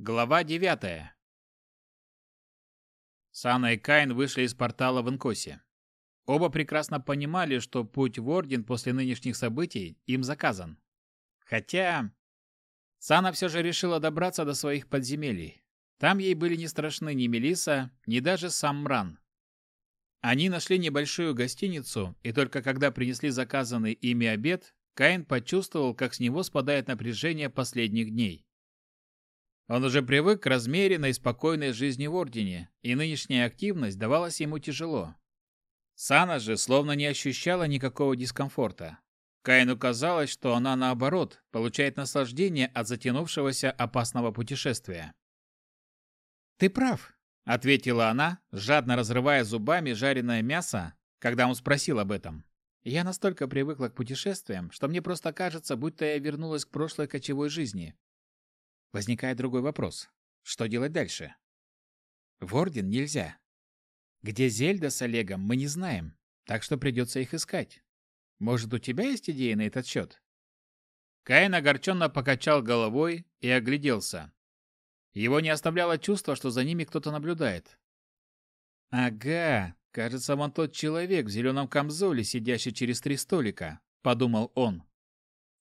Глава 9. Сана и Каин вышли из портала в Инкосе. Оба прекрасно понимали, что путь в Орден после нынешних событий им заказан. Хотя... Сана все же решила добраться до своих подземелий. Там ей были не страшны ни Мелиса, ни даже сам Мран. Они нашли небольшую гостиницу, и только когда принесли заказанный ими обед, Каин почувствовал, как с него спадает напряжение последних дней. Он уже привык к размеренной и спокойной жизни в Ордене, и нынешняя активность давалась ему тяжело. Сана же словно не ощущала никакого дискомфорта. Каину казалось, что она, наоборот, получает наслаждение от затянувшегося опасного путешествия. «Ты прав», — ответила она, жадно разрывая зубами жареное мясо, когда он спросил об этом. «Я настолько привыкла к путешествиям, что мне просто кажется, будто я вернулась к прошлой кочевой жизни. Возникает другой вопрос. Что делать дальше? В Орден нельзя. Где Зельда с Олегом, мы не знаем, так что придется их искать. Может, у тебя есть идеи на этот счет?» Каин огорченно покачал головой и огляделся. Его не оставляло чувство, что за ними кто-то наблюдает. «Ага, кажется, вон тот человек в зеленом камзоле, сидящий через три столика», — подумал он.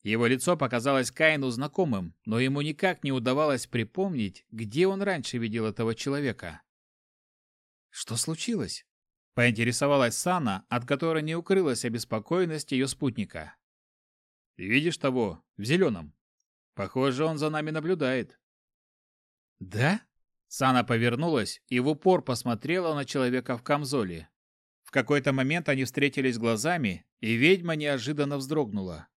Его лицо показалось Каину знакомым, но ему никак не удавалось припомнить, где он раньше видел этого человека. «Что случилось?» — поинтересовалась Сана, от которой не укрылась обеспокоенность ее спутника. видишь того, в зеленом? Похоже, он за нами наблюдает». «Да?» Сана повернулась и в упор посмотрела на человека в камзоле. В какой-то момент они встретились глазами, и ведьма неожиданно вздрогнула.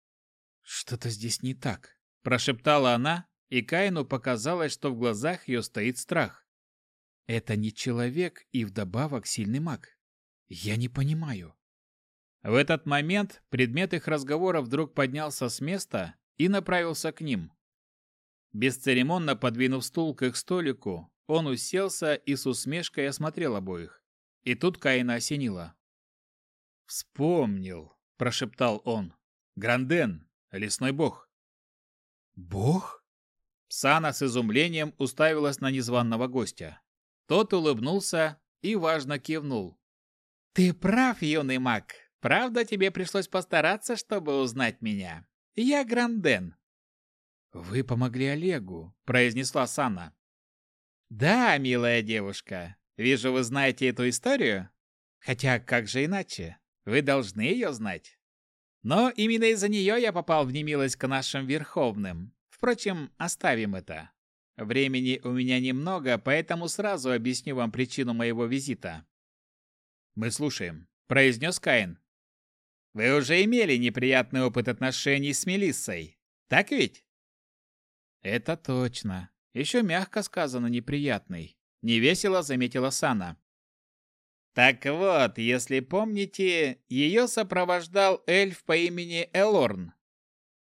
«Что-то здесь не так», – прошептала она, и Каину показалось, что в глазах ее стоит страх. «Это не человек и вдобавок сильный маг. Я не понимаю». В этот момент предмет их разговора вдруг поднялся с места и направился к ним. Бесцеремонно подвинув стул к их столику, он уселся и с усмешкой осмотрел обоих. И тут Каина осенило. «Вспомнил», – прошептал он. «Гранден, Лесной бог. Бог? Сана с изумлением уставилась на незваного гостя. Тот улыбнулся и важно кивнул. «Ты прав, юный маг. Правда, тебе пришлось постараться, чтобы узнать меня. Я Гранден». «Вы помогли Олегу», — произнесла Сана. «Да, милая девушка. Вижу, вы знаете эту историю. Хотя, как же иначе? Вы должны ее знать. Но именно из-за нее я попал в немилость к нашим Верховным. Впрочем, оставим это. Времени у меня немного, поэтому сразу объясню вам причину моего визита. «Мы слушаем», — произнес Каин. «Вы уже имели неприятный опыт отношений с Мелиссой, так ведь?» «Это точно. Еще мягко сказано неприятный», — невесело заметила Сана. Так вот, если помните, ее сопровождал эльф по имени Элорн.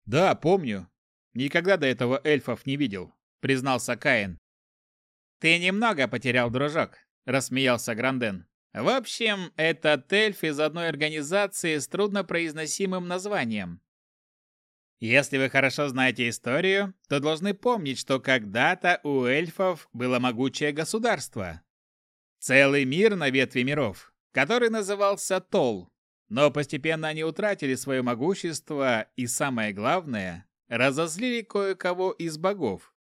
Да, помню. Никогда до этого эльфов не видел, признался Каин. Ты немного потерял, дружок, рассмеялся Гранден. В общем, этот эльф из одной организации с труднопроизносимым названием. Если вы хорошо знаете историю, то должны помнить, что когда-то у эльфов было могучее государство, Целый мир на ветви миров, который назывался Тол. Но постепенно они утратили свое могущество и, самое главное, разозлили кое-кого из богов.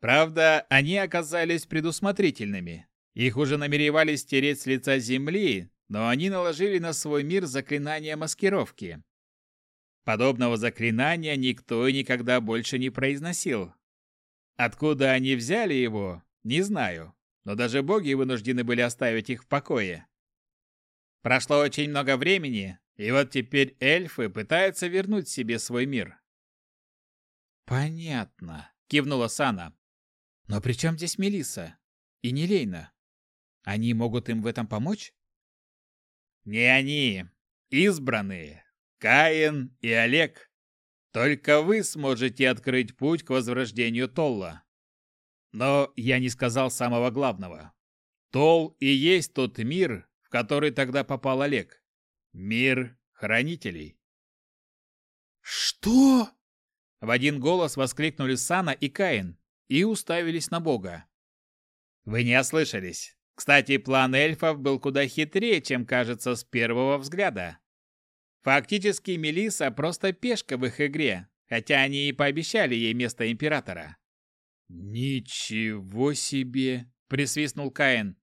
Правда, они оказались предусмотрительными. Их уже намеревались стереть с лица земли, но они наложили на свой мир заклинание маскировки. Подобного заклинания никто и никогда больше не произносил. Откуда они взяли его, не знаю но даже боги вынуждены были оставить их в покое. Прошло очень много времени, и вот теперь эльфы пытаются вернуть себе свой мир. «Понятно», — кивнула Сана. «Но при чем здесь Мелиса и Нелейна? Они могут им в этом помочь?» «Не они, избранные, Каин и Олег. Только вы сможете открыть путь к возрождению Толла. Но я не сказал самого главного. Тол и есть тот мир, в который тогда попал Олег. Мир хранителей. «Что?» В один голос воскликнули Сана и Каин. и уставились на Бога. «Вы не ослышались. Кстати, план эльфов был куда хитрее, чем кажется с первого взгляда. Фактически Мелиса просто пешка в их игре, хотя они и пообещали ей место императора. «Ничего себе!» – присвистнул Каин.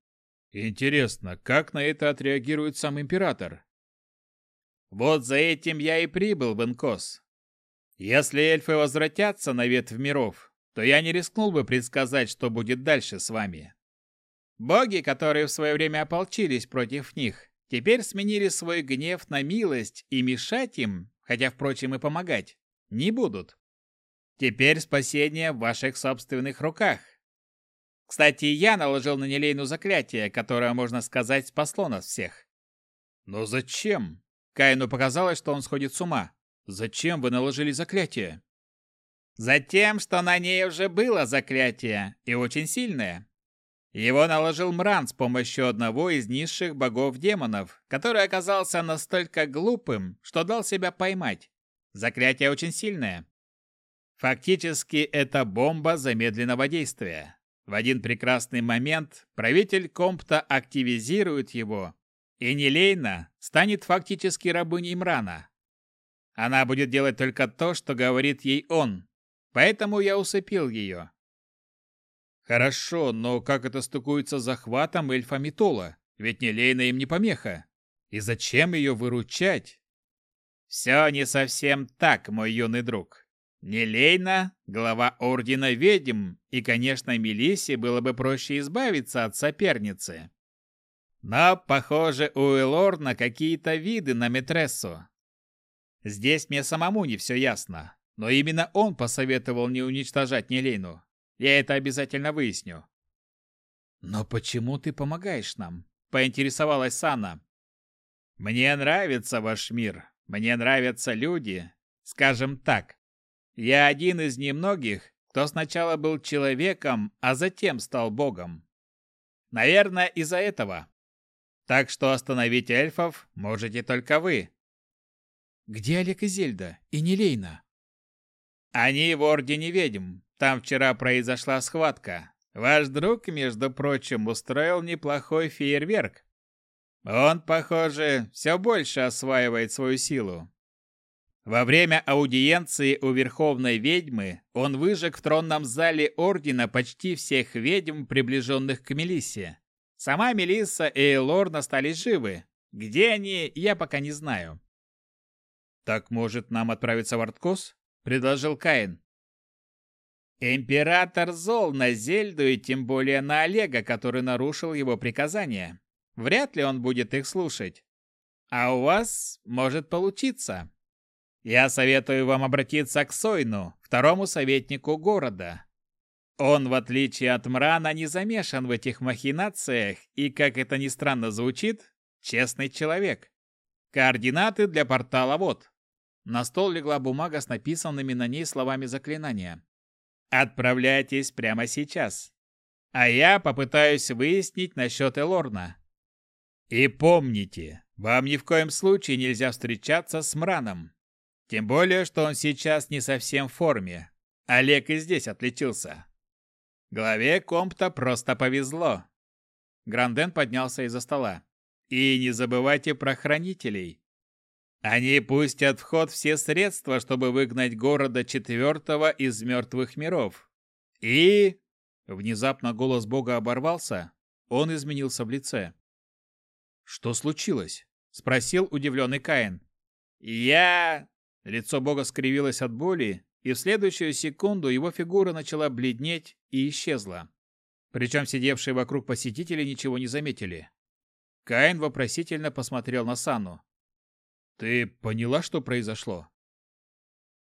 «Интересно, как на это отреагирует сам император?» «Вот за этим я и прибыл в Инкос. Если эльфы возвратятся на ветвь миров, то я не рискнул бы предсказать, что будет дальше с вами. Боги, которые в свое время ополчились против них, теперь сменили свой гнев на милость и мешать им, хотя, впрочем, и помогать, не будут. Теперь спасение в ваших собственных руках. Кстати, я наложил на Нелейну заклятие, которое, можно сказать, спасло нас всех. Но зачем? Каину показалось, что он сходит с ума. Зачем вы наложили заклятие? Затем, что на ней уже было заклятие, и очень сильное. Его наложил Мран с помощью одного из низших богов-демонов, который оказался настолько глупым, что дал себя поймать. Заклятие очень сильное. Фактически это бомба замедленного действия. В один прекрасный момент правитель Компта активизирует его, и Нелейна станет фактически рабыней Мрана. Она будет делать только то, что говорит ей он, поэтому я усыпил ее. Хорошо, но как это стыкуется с захватом эльфа Митола? Ведь Нелейна им не помеха. И зачем ее выручать? Все не совсем так, мой юный друг. Нелейна, глава Ордена Ведьм, и, конечно, Мелиссе было бы проще избавиться от соперницы. Но, похоже, у Элорна какие-то виды на Метрессу. Здесь мне самому не все ясно, но именно он посоветовал не уничтожать Нелейну. Я это обязательно выясню. «Но почему ты помогаешь нам?» – поинтересовалась Сана. «Мне нравится ваш мир. Мне нравятся люди. Скажем так, я один из немногих, кто сначала был человеком, а затем стал богом. Наверное, из-за этого. Так что остановить эльфов можете только вы. Где Олег и Зельда? И Нелейна? Они в Ордене Ведьм. Там вчера произошла схватка. Ваш друг, между прочим, устроил неплохой фейерверк. Он, похоже, все больше осваивает свою силу. Во время аудиенции у Верховной Ведьмы он выжег в тронном зале Ордена почти всех ведьм, приближенных к Мелиссе. Сама Мелисса и Элорн остались живы. Где они, я пока не знаю. «Так, может, нам отправиться в Арткос?» — предложил Каин. «Император зол на Зельду и тем более на Олега, который нарушил его приказания. Вряд ли он будет их слушать. А у вас может получиться. Я советую вам обратиться к Сойну, второму советнику города. Он, в отличие от Мрана, не замешан в этих махинациях и, как это ни странно звучит, честный человек. Координаты для портала вот. На стол легла бумага с написанными на ней словами заклинания. Отправляйтесь прямо сейчас. А я попытаюсь выяснить насчет Элорна. И помните, вам ни в коем случае нельзя встречаться с Мраном. Тем более, что он сейчас не совсем в форме. Олег и здесь отличился. Главе компта просто повезло. Гранден поднялся из-за стола. И не забывайте про хранителей. Они пустят в ход все средства, чтобы выгнать города четвертого из мертвых миров. И... Внезапно голос бога оборвался, он изменился в лице. «Что случилось?» — спросил удивленный Каин. «Я... Лицо бога скривилось от боли, и в следующую секунду его фигура начала бледнеть и исчезла. Причем сидевшие вокруг посетители ничего не заметили. Каин вопросительно посмотрел на Сану. «Ты поняла, что произошло?»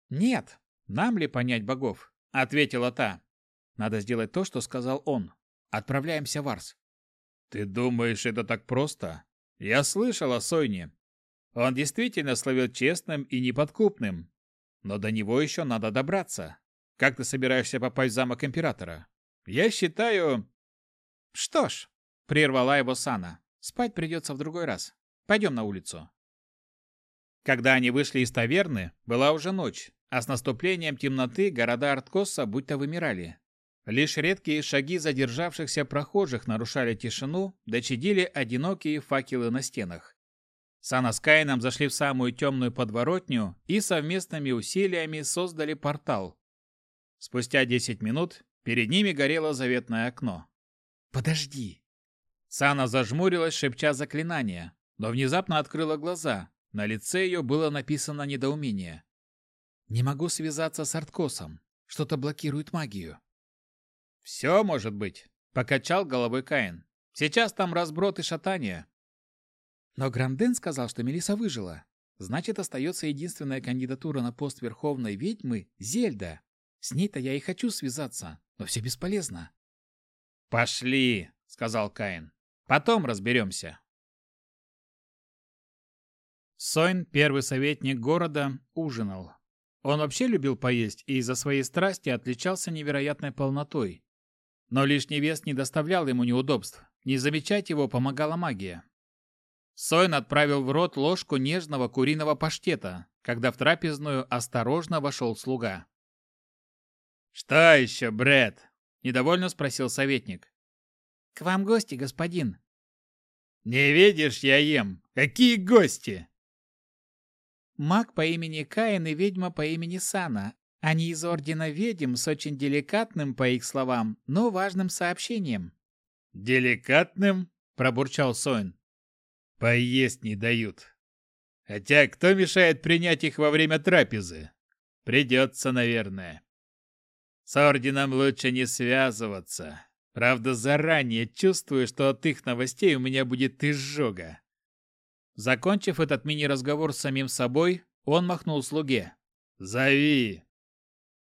«Нет, нам ли понять богов?» — ответила та. «Надо сделать то, что сказал он. Отправляемся в Арс». «Ты думаешь, это так просто? Я слышал о Сойне. Он действительно славил честным и неподкупным. Но до него еще надо добраться. Как ты собираешься попасть в замок императора? Я считаю... Что ж, прервала его Сана. Спать придется в другой раз. Пойдем на улицу. Когда они вышли из таверны, была уже ночь, а с наступлением темноты города Арткоса будто вымирали. Лишь редкие шаги задержавшихся прохожих нарушали тишину, дочадили одинокие факелы на стенах. Сана с Каином зашли в самую темную подворотню и совместными усилиями создали портал. Спустя 10 минут перед ними горело заветное окно. «Подожди!» Сана зажмурилась, шепча заклинание, но внезапно открыла глаза. На лице ее было написано недоумение. «Не могу связаться с Арткосом. Что-то блокирует магию». «Все может быть», — покачал головой Каин. «Сейчас там разброд и шатание». Но Гранден сказал, что Мелиса выжила. Значит, остается единственная кандидатура на пост Верховной Ведьмы — Зельда. С ней-то я и хочу связаться, но все бесполезно. «Пошли», — сказал Каин. «Потом разберемся». Сойн, первый советник города, ужинал. Он вообще любил поесть и из-за своей страсти отличался невероятной полнотой. Но лишний вес не доставлял ему неудобств. Не замечать его помогала магия. Сойн отправил в рот ложку нежного куриного паштета, когда в трапезную осторожно вошел слуга. «Что еще, Брэд?» – недовольно спросил советник. «К вам гости, господин». «Не видишь, я ем. Какие гости?» Маг по имени Каин и ведьма по имени Сана. Они из Ордена Ведьм с очень деликатным, по их словам, но важным сообщением. «Деликатным?» – пробурчал Сойн. «Поесть не дают. Хотя кто мешает принять их во время трапезы? Придется, наверное. С Орденом лучше не связываться. Правда, заранее чувствую, что от их новостей у меня будет изжога». Закончив этот мини-разговор с самим собой, он махнул слуге. «Зови!»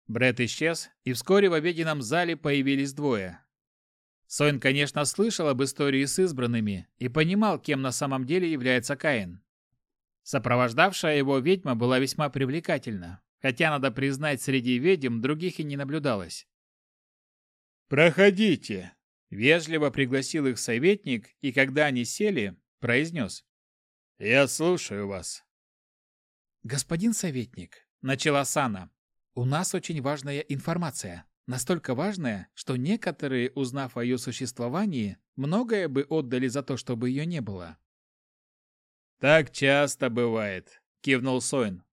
Бред исчез, и вскоре в обеденном зале появились двое. Сойн, конечно, слышал об истории с избранными и понимал, кем на самом деле является Каин. Сопровождавшая его ведьма была весьма привлекательна, хотя, надо признать, среди ведьм других и не наблюдалось. «Проходите!» – вежливо пригласил их советник, и когда они сели, произнес. «Я слушаю вас». «Господин советник», – начала Сана, у нас очень важная информация. Настолько важная, что некоторые, узнав о ее существовании, многое бы отдали за то, чтобы ее не было. «Так часто бывает», — кивнул Сойн.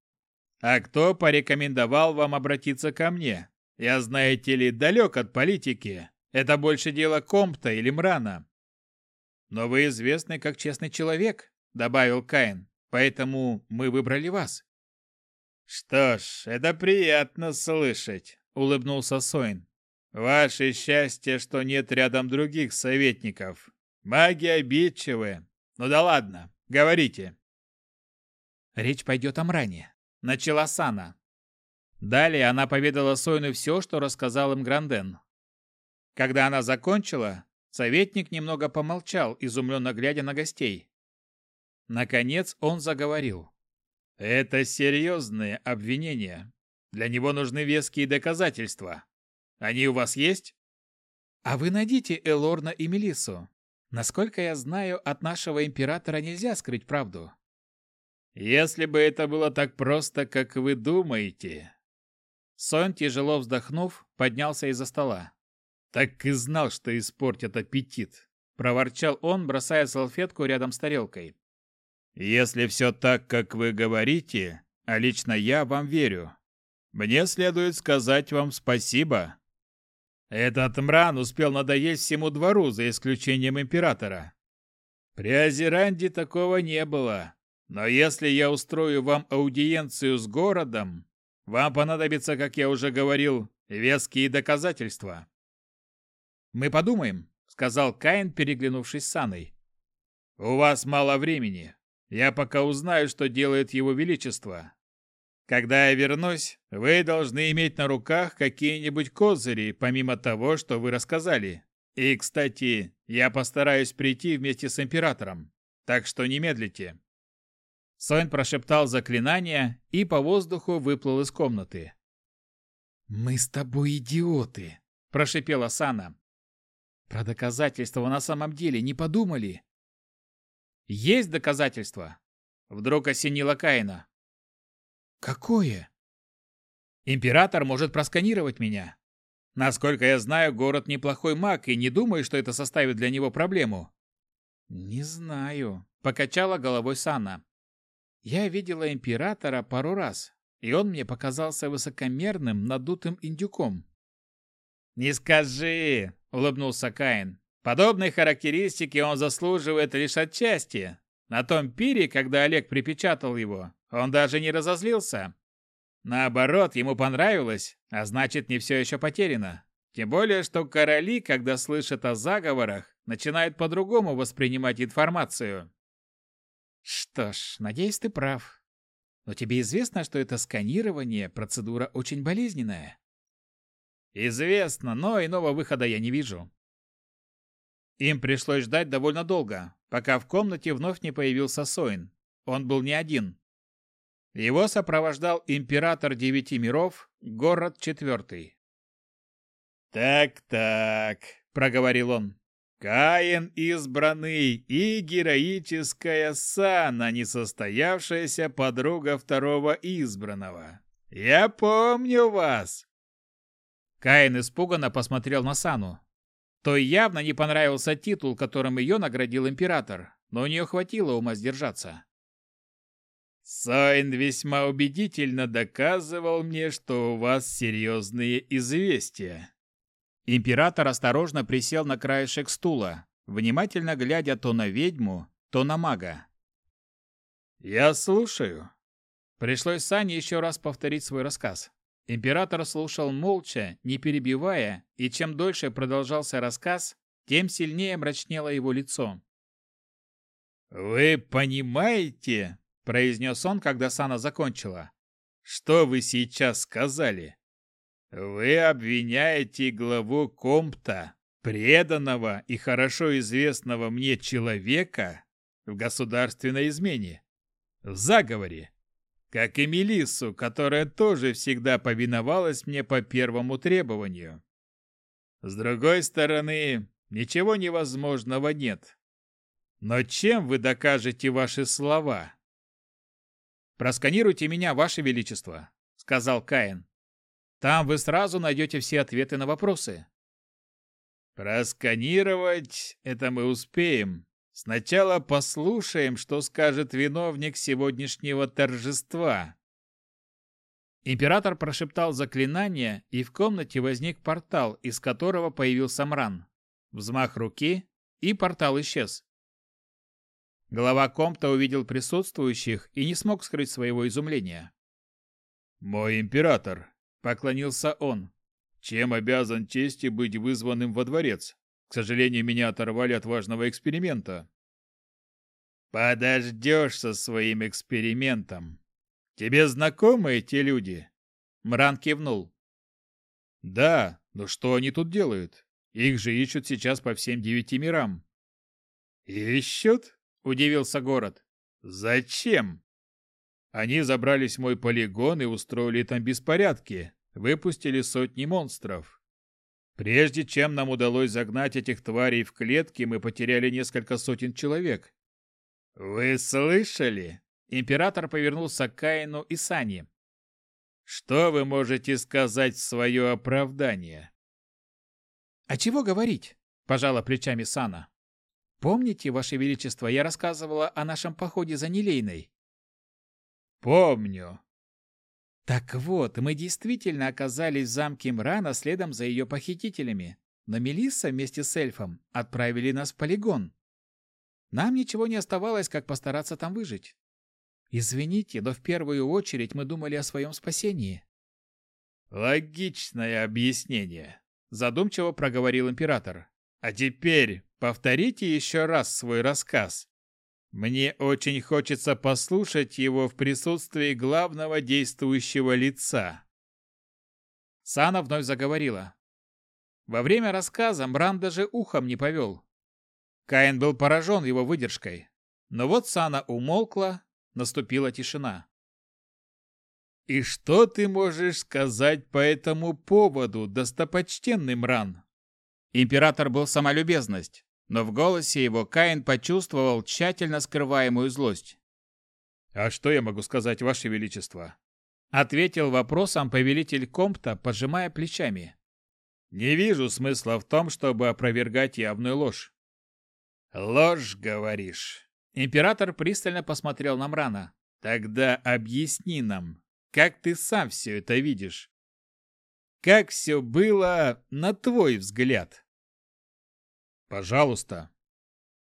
«А кто порекомендовал вам обратиться ко мне? Я, знаете ли, далек от политики. Это больше дело Компта или Мрана». «Но вы известны как честный человек», — добавил Каин, «поэтому мы выбрали вас». «Что ж, это приятно слышать», — улыбнулся Сойн. «Ваше счастье, что нет рядом других советников. Маги обидчивы. Ну да ладно, говорите». «Речь пойдет о Мране», — начала Сана. Далее она поведала Сойну все, что рассказал им Гранден. Когда она закончила, советник немного помолчал, изумленно глядя на гостей. Наконец он заговорил. Это серьезные обвинения. Для него нужны веские доказательства. Они у вас есть? А вы найдите Элорна и Мелиссу. Насколько я знаю, от нашего императора нельзя скрыть правду. Если бы это было так просто, как вы думаете. Сон, тяжело вздохнув, поднялся из-за стола. Так и знал, что испортит аппетит, проворчал он, бросая салфетку рядом с тарелкой. Если все так, как вы говорите, а лично я вам верю, мне следует сказать вам спасибо. Этот Мран успел надоесть всему двору, за исключением императора. При Азеранде такого не было. Но если я устрою вам аудиенцию с городом, вам понадобится, как я уже говорил, веские доказательства. «Мы подумаем», — сказал Каин, переглянувшись с Анной. «У вас мало времени. Я пока узнаю, что делает его величество. Когда я вернусь, вы должны иметь на руках какие-нибудь козыри, помимо того, что вы рассказали. И, кстати, я постараюсь прийти вместе с императором, так что не медлите». Сонь прошептал заклинание и по воздуху выплыл из комнаты. «Мы с тобой идиоты!» – прошипела Сана. «Про доказательства на самом деле не подумали. Есть доказательства? Вдруг осенило Каина. Какое? Император может просканировать меня. Насколько я знаю, город неплохой маг, и не думаю, что это составит для него проблему. Не знаю, покачала головой Сана. Я видела императора пару раз, и он мне показался высокомерным, надутым индюком. «Не скажи!» — улыбнулся Каин. «Подобной характеристики он заслуживает лишь отчасти. На том пире, когда Олег припечатал его, он даже не разозлился. Наоборот, ему понравилось, а значит, не все еще потеряно. Тем более, что короли, когда слышат о заговорах, начинают по-другому воспринимать информацию. Что ж, надеюсь, ты прав. Но тебе известно, что это сканирование – процедура очень болезненная. Известно, но иного выхода я не вижу. Им пришлось ждать довольно долго, пока в комнате вновь не появился Соин. Он был не один. Его сопровождал император девяти миров, город четвертый. «Так-так», — проговорил он, — «Каин избранный и героическая Сана, несостоявшаяся подруга второго избранного. Я помню вас!» Каин испуганно посмотрел на Сану. Той явно не понравился титул, которым ее наградил император, но у нее хватило ума сдержаться. Сайн весьма убедительно доказывал мне, что у вас серьезные известия. Император осторожно присел на краешек стула, внимательно глядя то на ведьму, то на мага. «Я слушаю». Пришлось Сане еще раз повторить свой рассказ. Император слушал молча, не перебивая, и чем дольше продолжался рассказ, тем сильнее мрачнело его лицо. «Вы понимаете, произнес он, когда Сана закончила. Что вы сейчас сказали? Вы обвиняете главу Компта, преданного и хорошо известного мне человека, в государственной измене, в заговоре, как и Мелиссу, которая тоже всегда повиновалась мне по первому требованию. С другой стороны, ничего невозможного нет. Но чем вы докажете ваши слова? «Просканируйте меня, Ваше Величество», — сказал Каин. «Там вы сразу найдете все ответы на вопросы». «Просканировать — это мы успеем. Сначала послушаем, что скажет виновник сегодняшнего торжества». Император прошептал заклинание, и в комнате возник портал, из которого появился Мран. Взмах руки, и портал исчез. Глава Компта увидел присутствующих и не смог скрыть своего изумления. «Мой император!» — поклонился он. «Чем обязан чести быть вызванным во дворец? К сожалению, меня оторвали от важного эксперимента». «Подождешь со своим экспериментом. Тебе знакомы эти люди?» Мран кивнул. «Да, но что они тут делают? Их же ищут сейчас по всем девяти мирам». «Ищут?» – удивился город. «Зачем?» Они забрались в мой полигон и устроили там беспорядки, выпустили сотни монстров. Прежде чем нам удалось загнать этих тварей в клетки, мы потеряли несколько сотен человек. «Вы слышали?» Император повернулся к Каину и Сане. «Что вы можете сказать в свое оправдание?» «А чего говорить?» – пожала плечами Сана. Помните, Ваше Величество, я рассказывала о нашем походе за Нелейной? Помню. Так вот, мы действительно оказались в замке Мрана следом за ее похитителями, но Мелисса вместе с эльфом отправили нас в полигон. Нам ничего не оставалось, как постараться там выжить. Извините, но в первую очередь мы думали о своем спасении. Логичное объяснение, задумчиво проговорил император. А теперь повторите еще раз свой рассказ. Мне очень хочется послушать его в присутствии главного действующего лица. Сана вновь заговорила. Во время рассказа Мран даже ухом не повел. Каин был поражен его выдержкой. Но вот Сана умолкла, наступила тишина. «И что ты можешь сказать по этому поводу, достопочтенный Мран?» Император был самолюбезность, но в голосе его Каин почувствовал тщательно скрываемую злость. «А что я могу сказать, Ваше Величество?» Ответил вопросом повелитель Компта, пожимая плечами. Не вижу смысла в том, чтобы опровергать явную ложь. Ложь, говоришь. Император пристально посмотрел на Мрана. Тогда объясни нам, как ты сам все это видишь? Как все было, на твой взгляд? Пожалуйста.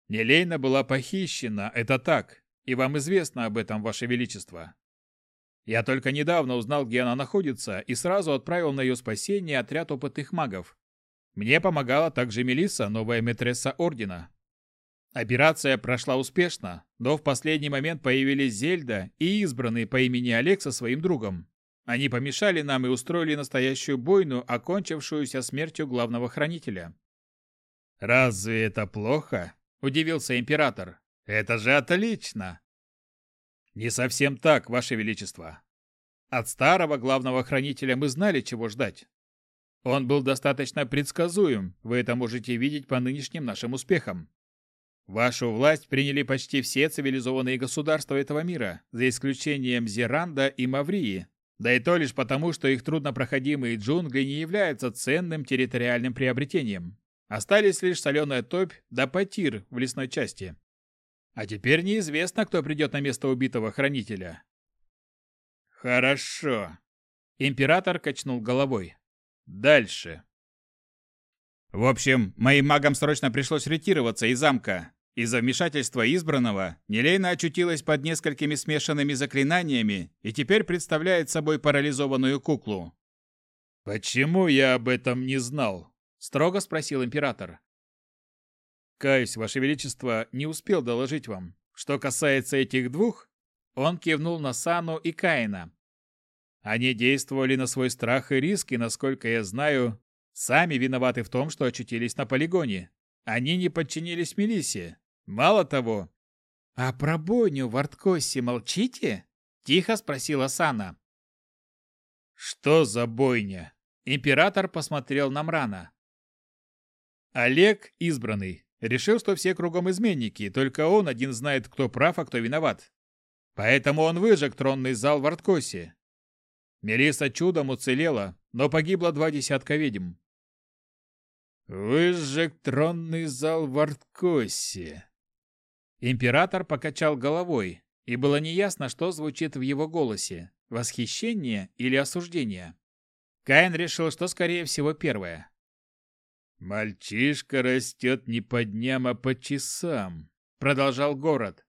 Нелейна была похищена, это так, и вам известно об этом, Ваше Величество. Я только недавно узнал, где она находится, и сразу отправил на ее спасение отряд опытных магов. Мне помогала также Мелисса, новая метресса Ордена. Операция прошла успешно, но в последний момент появились Зельда и избранный по имени Олег со своим другом. Они помешали нам и устроили настоящую бойну, окончившуюся смертью главного хранителя. «Разве это плохо?» – удивился император. «Это же отлично!» «Не совсем так, Ваше Величество. От старого главного хранителя мы знали, чего ждать. Он был достаточно предсказуем, вы это можете видеть по нынешним нашим успехам. Вашу власть приняли почти все цивилизованные государства этого мира, за исключением Зеранда и Маврии, да и то лишь потому, что их труднопроходимые джунгли не являются ценным территориальным приобретением. Остались лишь соленая топь да потир в лесной части. А теперь неизвестно, кто придет на место убитого хранителя. Хорошо. Император качнул головой. Дальше. В общем, моим магам срочно пришлось ретироваться из замка. Из-за вмешательства избранного Нелейна очутилась под несколькими смешанными заклинаниями и теперь представляет собой парализованную куклу. «Почему я об этом не знал?» – строго спросил император. «Каюсь, Ваше Величество, не успел доложить вам. Что касается этих двух...» Он кивнул на Сану и Каина, они действовали на свой страх и риск, и, насколько я знаю, сами виноваты в том, что очутились на полигоне. Они не подчинились Мелиссе. Мало того... «А про бойню в Арткосе молчите?» – тихо спросила Сана. «Что за бойня?» Император посмотрел на Мрана. Олег, избранный, решил, что все кругом изменники, только он один знает, кто прав, а кто виноват. Поэтому он выжег тронный зал в Арткосе. Мелиса чудом уцелела, но погибло два десятка ведьм. «Выжег тронный зал в Арткосе». Император покачал головой, и было неясно, что звучит в его голосе – восхищение или осуждение. Каин решил, что, скорее всего, первое. «Мальчишка растет не по дням, а по часам», — продолжал город.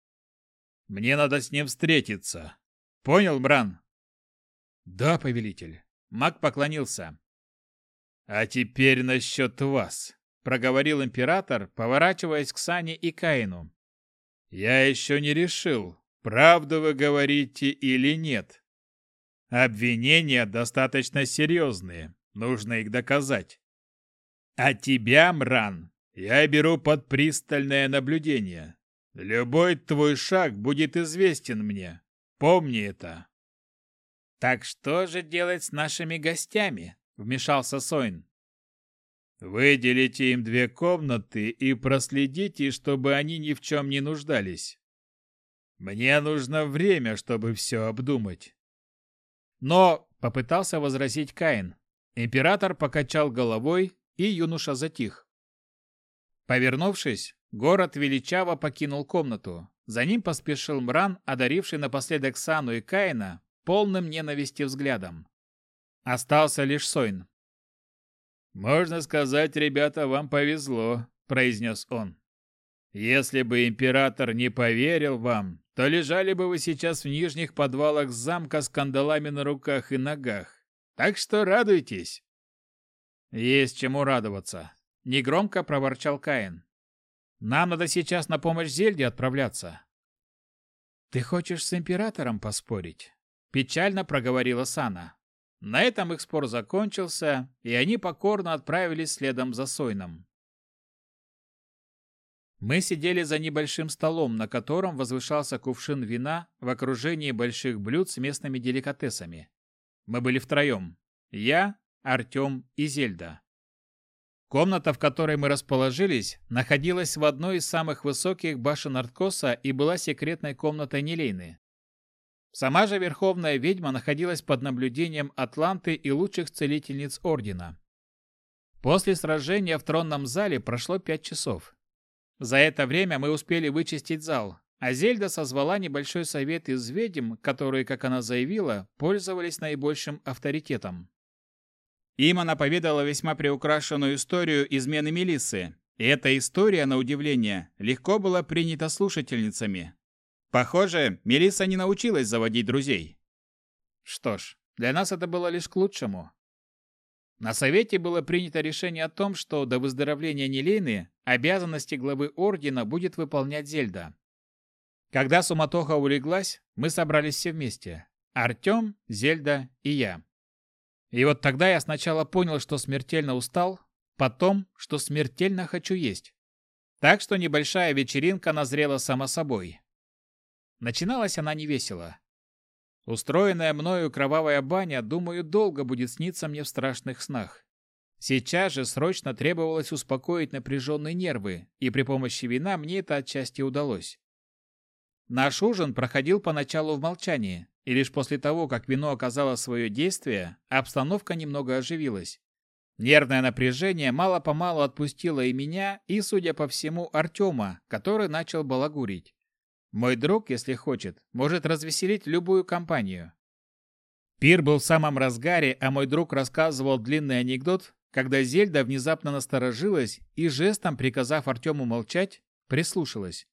«Мне надо с ним встретиться. Понял, Бран?» «Да, повелитель». Маг поклонился. «А теперь насчет вас», — проговорил император, поворачиваясь к Сане и Каину. «Я еще не решил, правду вы говорите или нет. Обвинения достаточно серьезные, нужно их доказать. А тебя, Мран, я беру под пристальное наблюдение. Любой твой шаг будет известен мне. Помни это. «Так что же делать с нашими гостями?» — вмешался Сойн. «Выделите им две комнаты и проследите, чтобы они ни в чем не нуждались. Мне нужно время, чтобы все обдумать». Но попытался возразить Каин. Император покачал головой, и юноша затих. Повернувшись, город величаво покинул комнату. За ним поспешил Мран, одаривший напоследок Сану и Каина полным ненависти взглядом. Остался лишь Сойн. «Можно сказать, ребята, вам повезло», — произнес он. «Если бы император не поверил вам, то лежали бы вы сейчас в нижних подвалах замка с кандалами на руках и ногах. Так что радуйтесь!» «Есть чему радоваться», — негромко проворчал Каин. «Нам надо сейчас на помощь Зельде отправляться». «Ты хочешь с императором поспорить?» Печально проговорила Сана. На этом их спор закончился, и они покорно отправились следом за Сойном. Мы сидели за небольшим столом, на котором возвышался кувшин вина в окружении больших блюд с местными деликатесами. Мы были втроем. Я, Артем и Зельда. Комната, в которой мы расположились, находилась в одной из самых высоких башен Арткоса и была секретной комнатой Нелейны. Сама же Верховная Ведьма находилась под наблюдением Атланты и лучших целительниц Ордена. После сражения в тронном зале прошло пять часов. За это время мы успели вычистить зал, а Зельда созвала небольшой совет из ведьм, которые, как она заявила, пользовались наибольшим авторитетом. Им она поведала весьма приукрашенную историю измены Мелиссы, и эта история, на удивление, легко была принята слушательницами. Похоже, Мелисса не научилась заводить друзей. Что ж, для нас это было лишь к лучшему. На совете было принято решение о том, что до выздоровления Нелейны обязанности главы ордена будет выполнять Зельда. Когда суматоха улеглась, мы собрались все вместе. Артем, Зельда и я. И вот тогда я сначала понял, что смертельно устал, потом, что смертельно хочу есть. Так что небольшая вечеринка назрела сама собой. Начиналась она невесело. Устроенная мною кровавая баня, думаю, долго будет сниться мне в страшных снах. Сейчас же срочно требовалось успокоить напряженные нервы, и при помощи вина мне это отчасти удалось. Наш ужин проходил поначалу в молчании, и лишь после того, как вино оказало свое действие, обстановка немного оживилась. Нервное напряжение мало-помалу отпустило и меня, и, судя по всему, Артема, который начал балагурить. Мой друг, если хочет, может развеселить любую компанию. Пир был в самом разгаре, а мой друг рассказывал длинный анекдот, когда Зельда внезапно насторожилась и, жестом приказав Артему молчать, прислушалась.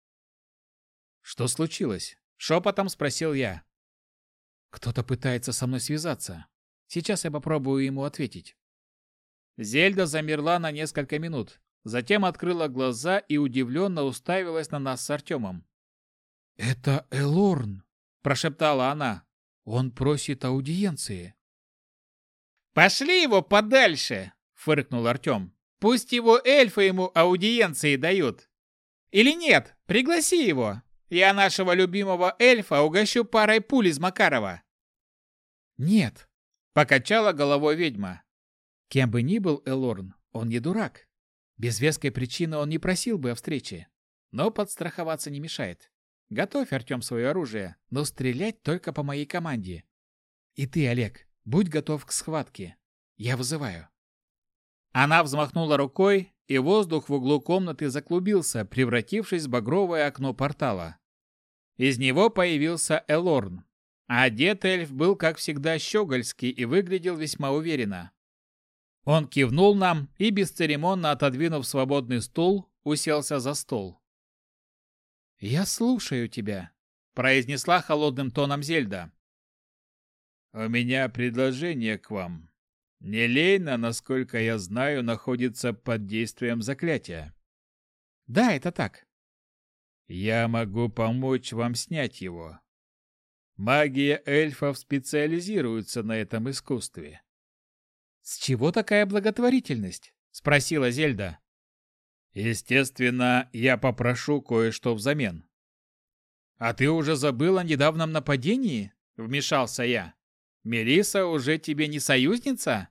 «Что случилось?» — шепотом спросил я. «Кто-то пытается со мной связаться. Сейчас я попробую ему ответить». Зельда замерла на несколько минут, затем открыла глаза и удивленно уставилась на нас с Артемом. «Это Элорн», — прошептала она. «Он просит аудиенции». «Пошли его подальше!» — фыркнул Артем. «Пусть его эльфы ему аудиенции дают. Или нет, пригласи его. Я нашего любимого эльфа угощу парой пуль из Макарова». «Нет», — покачала головой ведьма. «Кем бы ни был Элорн, он не дурак. Без веской причины он не просил бы о встрече. Но подстраховаться не мешает. Готовь, Артем, свое оружие, но стрелять только по моей команде. И ты, Олег, будь готов к схватке. Я вызываю». Она взмахнула рукой, и воздух в углу комнаты заклубился, превратившись в багровое окно портала. Из него появился Элорн, а одет эльф был, как всегда, щегольский и выглядел весьма уверенно. Он кивнул нам и, бесцеремонно отодвинув свободный стул, уселся за стол. «Я слушаю тебя», — произнесла холодным тоном Зельда. «У меня предложение к вам. Нелейна, насколько я знаю, находится под действием заклятия». «Да, это так». «Я могу помочь вам снять его. Магия эльфов специализируется на этом искусстве». «С чего такая благотворительность?» — спросила Зельда. Естественно, я попрошу кое-что взамен. А ты уже забыл о недавнем нападении? Вмешался я. Мелиса уже тебе не союзница?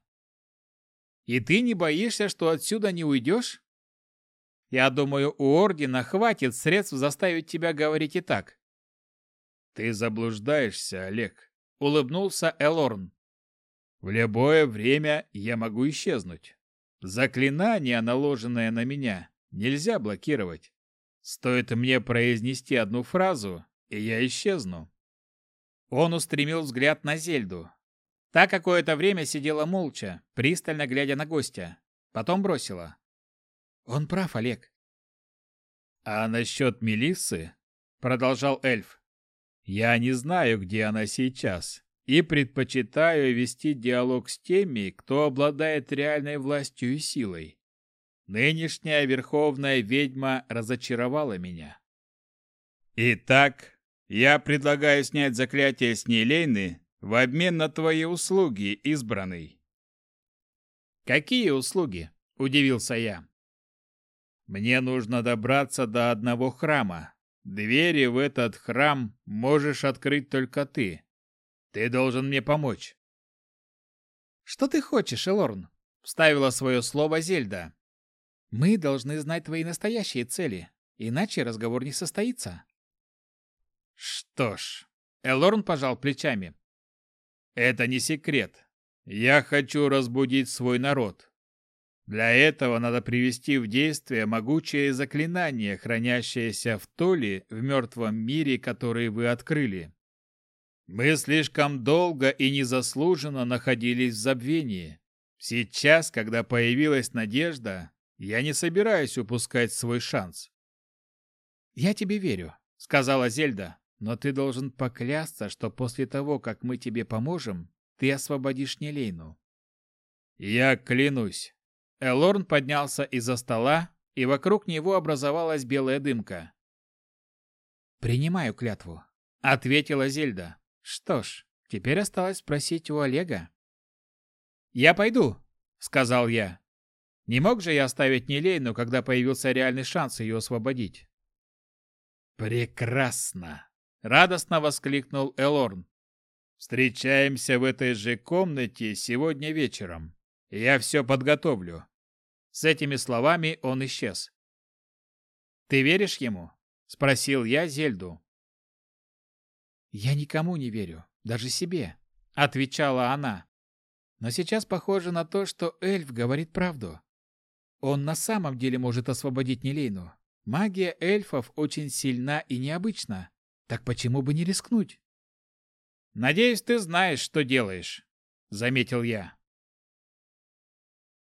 И ты не боишься, что отсюда не уйдешь? Я думаю, у Ордена хватит средств заставить тебя говорить и так. Ты заблуждаешься, Олег, улыбнулся Элорн. В любое время я могу исчезнуть. Заклинание, наложенное на меня, нельзя блокировать. Стоит мне произнести одну фразу, и я исчезну. Он устремил взгляд на Зельду. Та какое-то время сидела молча, пристально глядя на гостя. Потом бросила. Он прав, Олег. А насчет Мелиссы, продолжал эльф, я не знаю, где она сейчас, и предпочитаю вести диалог с теми, кто обладает реальной властью и силой. Нынешняя верховная ведьма разочаровала меня. Итак, я предлагаю снять заклятие с Нелейны в обмен на твои услуги, избранный. Какие услуги? Удивился я. Мне нужно добраться до одного храма. Двери в этот храм можешь открыть только ты. Ты должен мне помочь. Что ты хочешь, Элорн? Вставила свое слово Зельда. Мы должны знать твои настоящие цели, иначе разговор не состоится. Что ж, Элорн пожал плечами. Это не секрет. Я хочу разбудить свой народ. Для этого надо привести в действие могучее заклинание, хранящееся в Толе, в мертвом мире, который вы открыли. Мы слишком долго и незаслуженно находились в забвении. Сейчас, когда появилась надежда, я не собираюсь упускать свой шанс. «Я тебе верю», — сказала Зельда, «но ты должен поклясться, что после того, как мы тебе поможем, ты освободишь Нелейну». «Я клянусь». Элорн поднялся из-за стола, и вокруг него образовалась белая дымка. «Принимаю клятву», — ответила Зельда. Что ж, теперь осталось спросить у Олега. «Я пойду», — сказал я. Не мог же я оставить Нелейну, когда появился реальный шанс ее освободить? «Прекрасно!» — радостно воскликнул Элорн. «Встречаемся в этой же комнате сегодня вечером. Я все подготовлю». С этими словами он исчез. «Ты веришь ему?» — спросил я Зельду. «Я никому не верю, даже себе», — отвечала она. «Но сейчас похоже на то, что эльф говорит правду. Он на самом деле может освободить Нелейну. Магия эльфов очень сильна и необычна. Так почему бы не рискнуть?» «Надеюсь, ты знаешь, что делаешь», — заметил я.